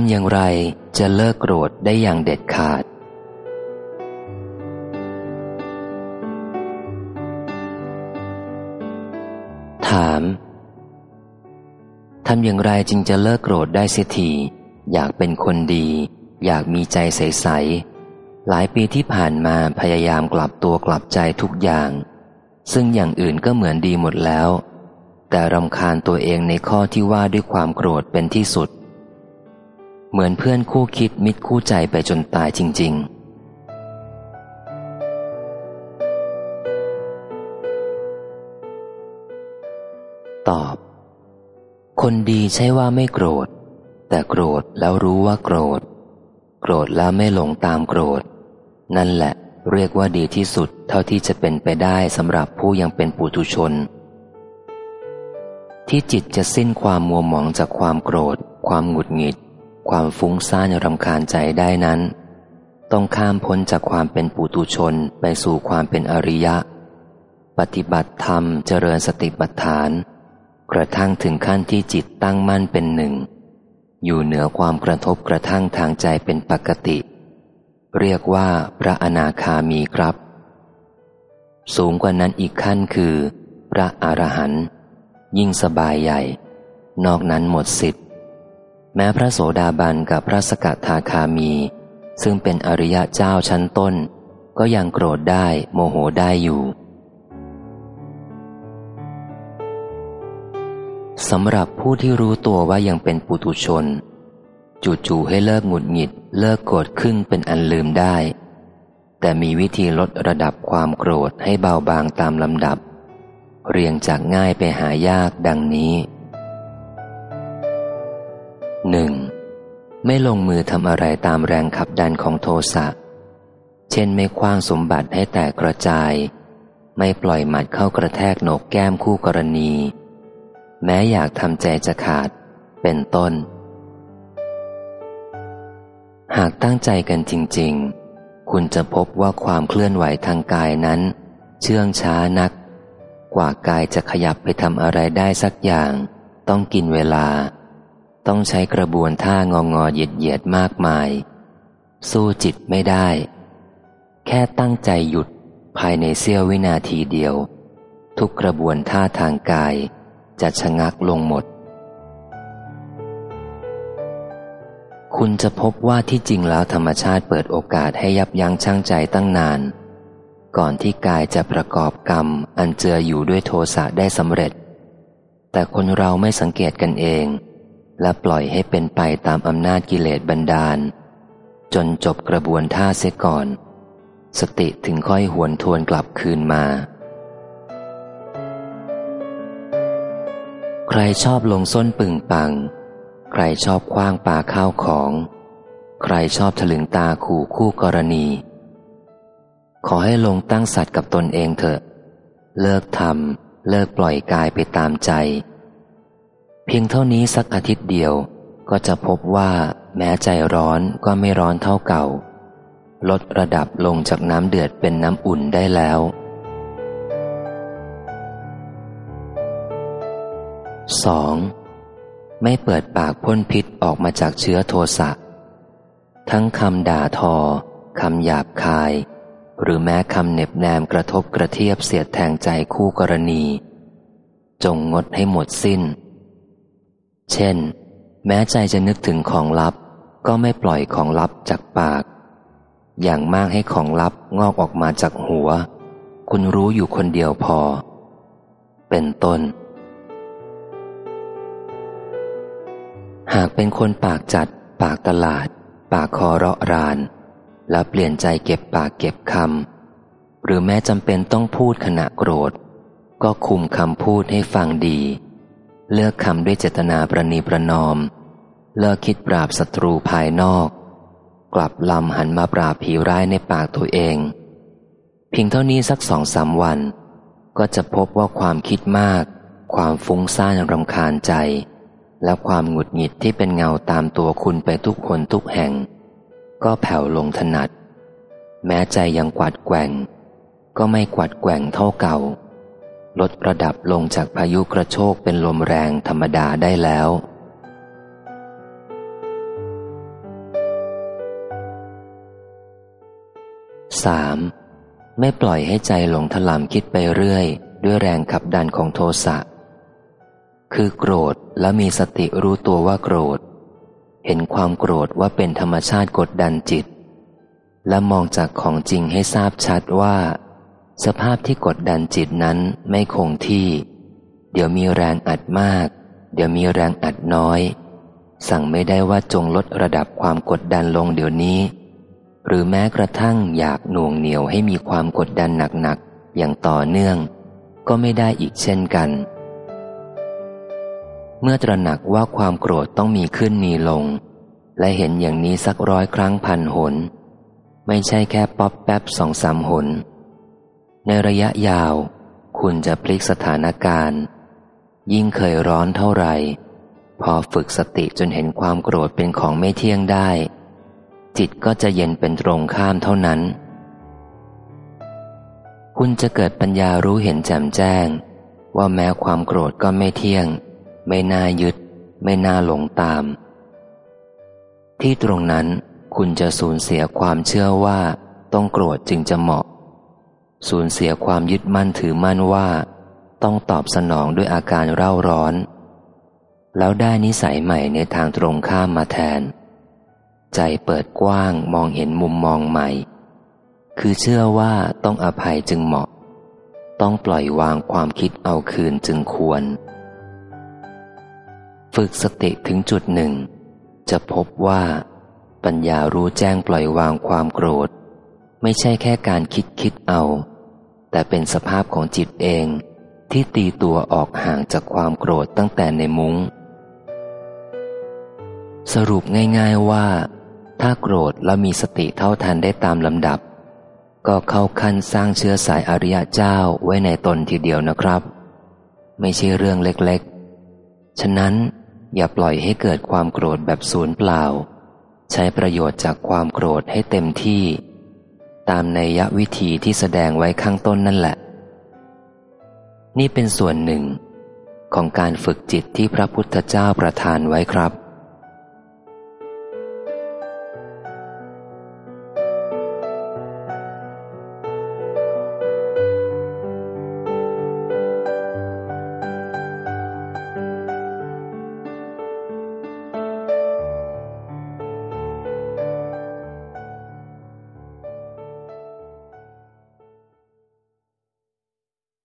ำอย่างไรจะเลิกโกรธได้อย่างเด็ดขาด ถามทำอย่างไรจึงจะเลิกโกรธได้เสียทีอยากเป็นคนดี อยากมีใจใส ๆ หลายปีที่ผ่านมาพยายามกลับตัวกลับใจทุกอย่าง ซึ่งอย่างอื่นก็เหมือนดีหมดแล้ว แต่รำคาญตัวเองในข้อที่ว่าด้วยความโกรธเป็นที่สุด เหมือนเพื่อนคู่คิดมิตรคู่ใจไปจนตายจริง ๆตอบ คนดีใช่ว่าไม่โกรธ แต่โกรธแล้วรู้ว่าโกรธ โกรธแล้วไม่หลงตามโกรธ นั่นแหละ เรียกว่าดีที่สุดเท่าที่จะเป็นไปได้สำหรับผู้ยังเป็นปุถุชน ที่จิตจะสิ้นความมัวหมองจากความโกรธ ความหงุดหงิด ความฟุ้งซ่านรำคาญใจได้นั้น ต้องข้ามพ้นจากความเป็นปุถุชนไปสู่ความเป็นอริยะ ปฏิบัติธรรมเจริญสติปัฏฐาน กระทั่งถึงขั้นที่จิตตั้งมั่นเป็นหนึ่ง อยู่เหนือความกระทบกระทั่งทางใจเป็นปกติ เรียกว่าพระอนาคามีครับ สูงกว่านั้นอีกขั้นคือ พระอรหันต์ยิ่งสบายใหญ่ นอกนั้นหมดสิทธิ แม้พระโสดาบันกับพระสกทาคามี ซึ่งเป็นอริยะเจ้าชั้นต้น ก็ยังโกรธได้โมโหได้อยู่สำหรับผู้ที่รู้ตัวว่ายังเป็นปุถุชน จู่ๆให้เลิกหงุดหงิด เลิกโกรธขึ้นเป็นอันลืมได้ แต่มีวิธีลดระดับความโกรธให้เบาบางตามลำดับ เรียงจากง่ายไปหายากดังนี้ หนึ่งไม่ลงมือทำอะไรตามแรงขับดันของโทสะ เช่นไม่คว้างสมบัติให้แตกกระจาย ไม่ปล่อยหมัดเข้ากระแทกโหนกแก้มคู่กรณี แม้อยากทำใจจะขาด เป็นต้น หากตั้งใจกันจริง ๆ คุณจะพบว่าความเคลื่อนไหวทางกายนั้น เชื่องช้านัก กว่ากายจะขยับไปทำอะไรได้สักอย่าง ต้องกินเวลา ต้องใช้กระบวนท่างองอเหยียดเหยียดมากมาย สู้จิตไม่ได้ แค่ตั้งใจหยุดภายในเสี้ยววินาทีเดียว ทุกกระบวนท่าทางกายจะชะงักลงหมด คุณจะพบว่าที่จริงแล้วธรรมชาติเปิดโอกาสให้ยับยั้งชั่งใจตั้งนาน ก่อนที่กายจะประกอบกรรมอันเจืออยู่ด้วยโทสะได้สำเร็จ แต่คนเราไม่สังเกตกันเอง และปล่อยให้เป็นไปตามอำนาจกิเลสบันดาล จนจบกระบวนท่าเสียก่อน สติถึงค่อยหวนทวนกลับคืนมา ใครชอบลงส้นปึงปัง ใครชอบคว้างปาข้าวของ ใครชอบถลึงตาขู่คู่กรณี ขอให้ลงตั้งสัตว์กับตนเองเถอะ เลิกทำเลิกปล่อยกายไปตามใจ เพียงเท่านี้สักอาทิตย์เดียวก็จะพบว่าแม้ใจร้อนก็ไม่ร้อนเท่าเก่า ลดระดับลงจากน้ำเดือดเป็นน้ำอุ่นได้แล้ว 2. ไม่เปิดปากพ่นพิษออกมาจากเชื้อโทสะ ทั้งคำด่าทอคำหยาบคาย หรือแม้คำเน็บแนมกระทบกระเทียบเสียดแทงใจคู่กรณี จงงดให้หมดสิ้น เช่น แม้ใจจะนึกถึงของลับ ก็ไม่ปล่อยของลับจากปาก อย่างมากให้ของลับงอกออกมาจากหัว คุณรู้อยู่คนเดียวพอ เป็นต้น หากเป็นคนปากจัด ปากตลาด ปากคอเราะราน แล้วเปลี่ยนใจเก็บปากเก็บคำหรือแม้จำเป็นต้องพูดขณะโกรธ ก็คุมคำพูดให้ฟังดี เลือกคำด้วยเจตนาประนีประนอม เลิกคิดปราบศัตรูภายนอก กลับลำหันมาปราบผีร้ายในปากตัวเอง เพียงเท่านี้สักสองสามวัน ก็จะพบว่าความคิดมาก ความฟุ้งซ่านรำคาญใจ และความหงุดหงิดที่เป็นเงาตามตัวคุณไปทุกคนทุกแห่ง ก็แผ่วลงถนัด แม้ใจยังกวัดแกว่ง ก็ไม่กวัดแกว่งเท่าเก่า ลดระดับลงจากพายุกระโชกเป็นลมแรงธรรมดาได้แล้วสามไม่ปล่อยให้ใจหลงถลำคิดไปเรื่อย ด้วยแรงขับดันของโทสะ คือโกรธแล้วมีสติรู้ตัวว่าโกรธ เห็นความโกรธว่าเป็นธรรมชาติกดดันจิต และมองจากของจริงให้ทราบชัดว่า สภาพที่กดดันจิตนั้นไม่คงที่ เดี๋ยวมีแรงอัดมาก เดี๋ยวมีแรงอัดน้อย สั่งไม่ได้ว่าจงลดระดับความกดดันลงเดี๋ยวนี้ หรือแม้กระทั่งอยากหน่วงเหนียวให้มีความกดดันหนักๆอย่างต่อเนื่อง ก็ไม่ได้อีกเช่นกัน เมื่อตระหนักว่าความโกรธต้องมีขึ้นมีลง และเห็นอย่างนี้สักร้อยครั้งพันหน ไม่ใช่แค่ป๊อปแป๊บสองสามหน ในระยะยาว คุณจะพลิกสถานการณ์ ยิ่งเคยร้อนเท่าไหร่ พอฝึกสติจนเห็นความโกรธเป็นของไม่เที่ยงได้ จิตก็จะเย็นเป็นตรงข้ามเท่านั้น คุณจะเกิดปัญญารู้เห็นแจ่มแจ้ง ว่าแม้ความโกรธก็ไม่เที่ยง ไม่น่ายึด ไม่น่าหลงตาม ที่ตรงนั้นคุณจะสูญเสียความเชื่อว่าต้องโกรธจึงจะเหมาะ สูญเสียความยึดมั่นถือมั่นว่า ต้องตอบสนองด้วยอาการเร่าร้อน แล้วได้นิสัยใหม่ในทางตรงข้ามมาแทน ใจเปิดกว้างมองเห็นมุมมองใหม่ คือเชื่อว่าต้องอภัยจึงเหมาะ ต้องปล่อยวางความคิดเอาคืนจึงควร ฝึกสติถึงจุดหนึ่ง จะพบว่า ปัญญารู้แจ้งปล่อยวางความโกรธไม่ใช่แค่การคิดคิดเอา แต่เป็นสภาพของจิตเองที่ตีตัวออกห่างจากความโกรธตั้งแต่ในมุง้ง สรุปง่ายๆว่า ถ้าโกรธแล้วมีสติเท่าทันได้ตามลำดับ ก็เข้าขั้นสร้างเชื้อสายอริยะเจ้าไว้ในตนทีเดียวนะครับ ไม่ใช่เรื่องเล็กๆ ฉะนั้นอย่าปล่อยให้เกิดความโกรธแบบศูนย์เปล่า ใช้ประโยชน์จากความโกรธให้เต็มที่ ตามในยะวิธีที่แสดงไว้ข้างต้นนั่นแหละ นี่เป็นส่วนหนึ่ง ของการฝึกจิตที่พระพุทธเจ้าประทานไว้ครับ